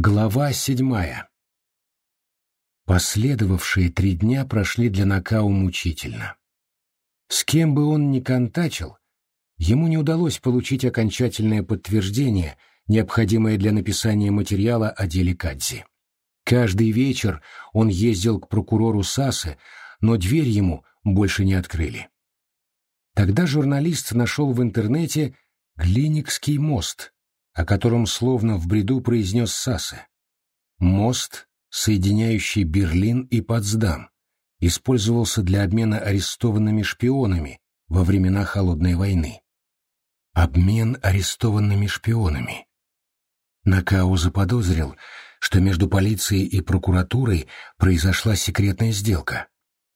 Глава седьмая. Последовавшие три дня прошли для Накао мучительно. С кем бы он ни контачил, ему не удалось получить окончательное подтверждение, необходимое для написания материала о деле Кадзи. Каждый вечер он ездил к прокурору Сасы, но дверь ему больше не открыли. Тогда журналист нашел в интернете Глиникский мост, о котором словно в бреду произнес Сассе. Мост, соединяющий Берлин и Потсдам, использовался для обмена арестованными шпионами во времена Холодной войны. Обмен арестованными шпионами. Накау заподозрил, что между полицией и прокуратурой произошла секретная сделка.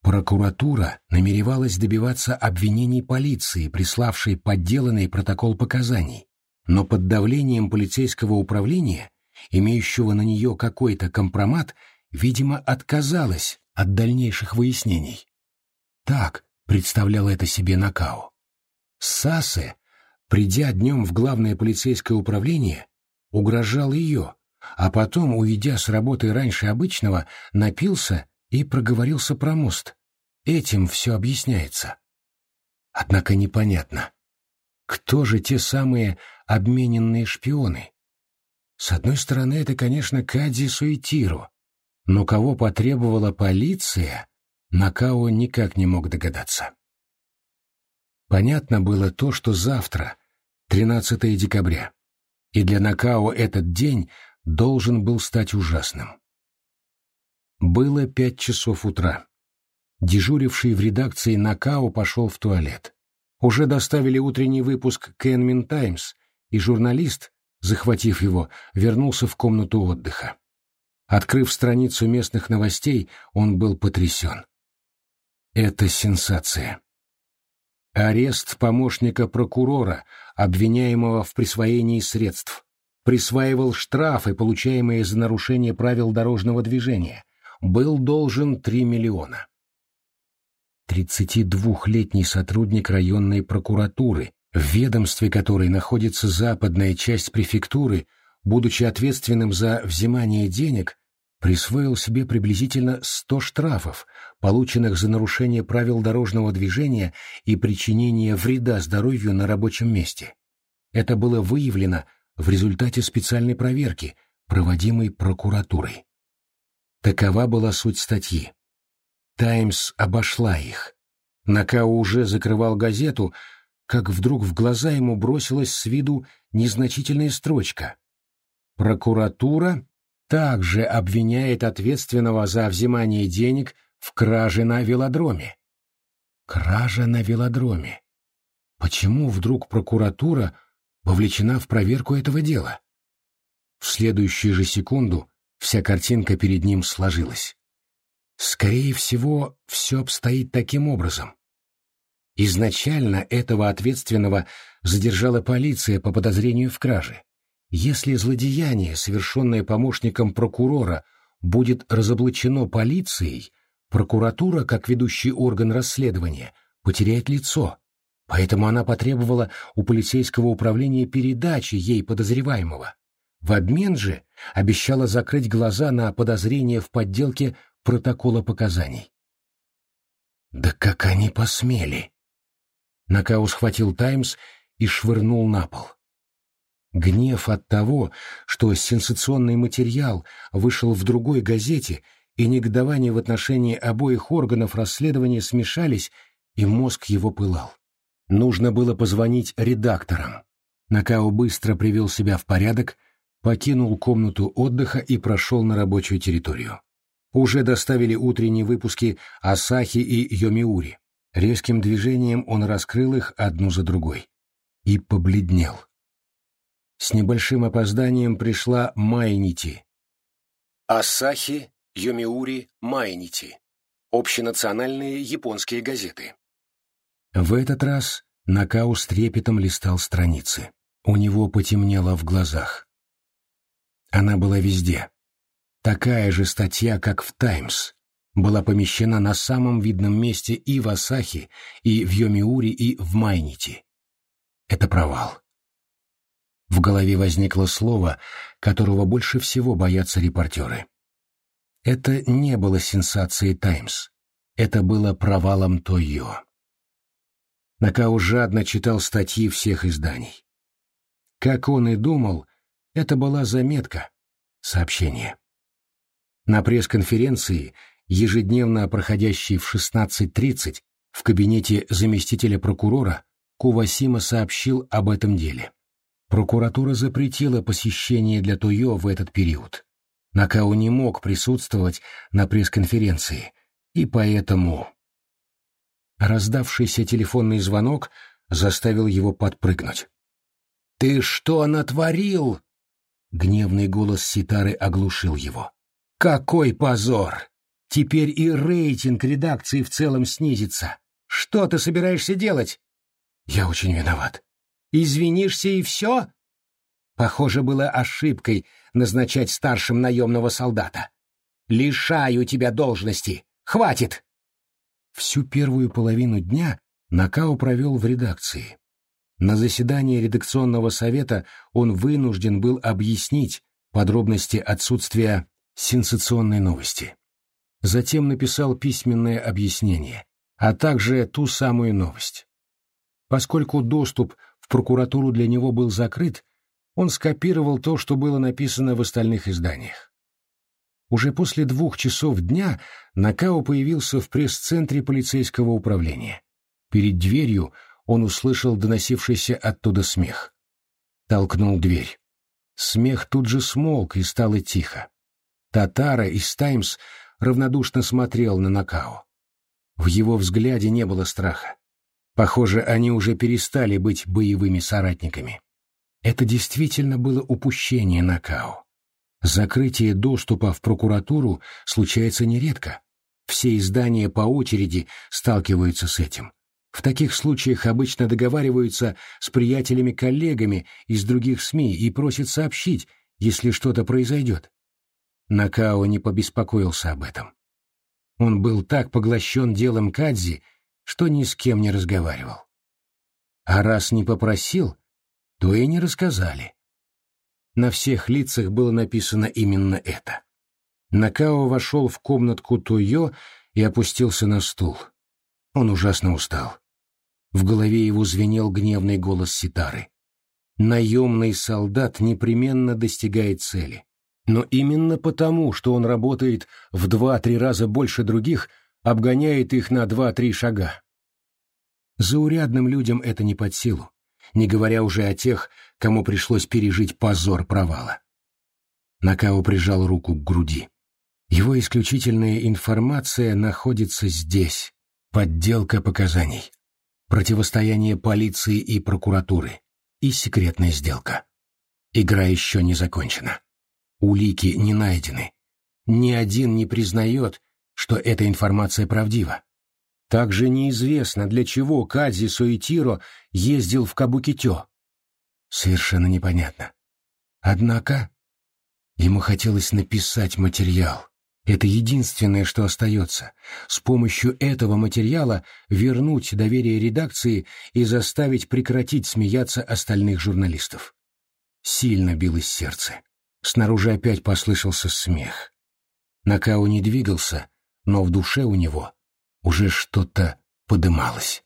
Прокуратура намеревалась добиваться обвинений полиции, приславшей подделанный протокол показаний, но под давлением полицейского управления, имеющего на нее какой-то компромат, видимо, отказалась от дальнейших выяснений. Так представлял это себе Накао. Сасе, придя днем в главное полицейское управление, угрожал ее, а потом, уйдя с работы раньше обычного, напился и проговорился про мост. Этим все объясняется. Однако непонятно, кто же те самые обмененные шпионы? С одной стороны, это, конечно, Кадзи Суэтиру, но кого потребовала полиция, Накао никак не мог догадаться. Понятно было то, что завтра, 13 декабря, и для Накао этот день должен был стать ужасным. Было пять часов утра. Дежуривший в редакции Накао пошел в туалет. Уже доставили утренний выпуск Кенмин Таймс, и журналист, захватив его, вернулся в комнату отдыха. Открыв страницу местных новостей, он был потрясен. Это сенсация. Арест помощника прокурора, обвиняемого в присвоении средств. Присваивал штрафы, получаемые за нарушение правил дорожного движения. Был должен 3 миллиона. 32-летний сотрудник районной прокуратуры, в ведомстве которой находится западная часть префектуры, будучи ответственным за взимание денег, присвоил себе приблизительно 100 штрафов, полученных за нарушение правил дорожного движения и причинение вреда здоровью на рабочем месте. Это было выявлено в результате специальной проверки, проводимой прокуратурой. Такова была суть статьи. «Таймс» обошла их. Накао уже закрывал газету, как вдруг в глаза ему бросилась с виду незначительная строчка. Прокуратура также обвиняет ответственного за взимание денег в краже на велодроме. Кража на велодроме. Почему вдруг прокуратура вовлечена в проверку этого дела? В следующую же секунду вся картинка перед ним сложилась. Скорее всего, все обстоит таким образом. Изначально этого ответственного задержала полиция по подозрению в краже. Если злодеяние, совершенное помощником прокурора, будет разоблачено полицией, прокуратура, как ведущий орган расследования, потеряет лицо. Поэтому она потребовала у полицейского управления передачи ей подозреваемого. В обмен же обещала закрыть глаза на подозрения в подделке протокола показаний. Да как они посмели! Накау схватил «Таймс» и швырнул на пол. Гнев от того, что сенсационный материал вышел в другой газете, и негодование в отношении обоих органов расследования смешались, и мозг его пылал. Нужно было позвонить редакторам. Накао быстро привел себя в порядок, покинул комнату отдыха и прошел на рабочую территорию. Уже доставили утренние выпуски «Асахи» и «Йомиури». Резким движением он раскрыл их одну за другой. И побледнел. С небольшим опозданием пришла Майнити. Асахи, Йомиури, Майнити. Общенациональные японские газеты. В этот раз Накау с трепетом листал страницы. У него потемнело в глазах. Она была везде. Такая же статья, как в «Таймс», была помещена на самом видном месте и в Асахи, и в Йомиури, и в Майнити. Это провал. В голове возникло слово, которого больше всего боятся репортеры. Это не было сенсацией «Таймс». Это было провалом Тойо. Накау жадно читал статьи всех изданий. Как он и думал, это была заметка, сообщение. На пресс-конференции, ежедневно проходящей в 16.30 в кабинете заместителя прокурора, Кувасима сообщил об этом деле. Прокуратура запретила посещение для Тойо в этот период. Накау не мог присутствовать на пресс-конференции, и поэтому... Раздавшийся телефонный звонок заставил его подпрыгнуть. «Ты что натворил?» Гневный голос Ситары оглушил его. «Какой позор! Теперь и рейтинг редакции в целом снизится. Что ты собираешься делать?» «Я очень виноват». «Извинишься и все?» Похоже, было ошибкой назначать старшим наемного солдата. «Лишаю тебя должности! Хватит!» Всю первую половину дня Накао провел в редакции. На заседании редакционного совета он вынужден был объяснить подробности отсутствия сенсационной новости. Затем написал письменное объяснение, а также ту самую новость. Поскольку доступ в прокуратуру для него был закрыт, он скопировал то, что было написано в остальных изданиях. Уже после двух часов дня Накао появился в пресс-центре полицейского управления. Перед дверью он услышал доносившийся оттуда смех. Толкнул дверь. Смех тут же смолк и стало тихо. Татара из «Таймс» равнодушно смотрел на Накао. В его взгляде не было страха. Похоже, они уже перестали быть боевыми соратниками. Это действительно было упущение Накао. Закрытие доступа в прокуратуру случается нередко. Все издания по очереди сталкиваются с этим. В таких случаях обычно договариваются с приятелями-коллегами из других СМИ и просят сообщить, если что-то произойдет. Накао не побеспокоился об этом. Он был так поглощен делом Кадзи, что ни с кем не разговаривал. А раз не попросил, то и не рассказали. На всех лицах было написано именно это. Накао вошел в комнатку Тойо и опустился на стул. Он ужасно устал. В голове его звенел гневный голос Ситары. Наемный солдат непременно достигает цели. Но именно потому, что он работает в два-три раза больше других, обгоняет их на два-три шага. Заурядным людям это не под силу не говоря уже о тех, кому пришлось пережить позор провала. Накао прижал руку к груди. Его исключительная информация находится здесь. Подделка показаний. Противостояние полиции и прокуратуры. И секретная сделка. Игра еще не закончена. Улики не найдены. Ни один не признает, что эта информация правдива. Также неизвестно, для чего Кадзи Суэтиро ездил в Кабукитё. Совершенно непонятно. Однако ему хотелось написать материал. Это единственное, что остается. С помощью этого материала вернуть доверие редакции и заставить прекратить смеяться остальных журналистов. Сильно билось сердце. Снаружи опять послышался смех. Накау не двигался, но в душе у него уже что-то подымалось.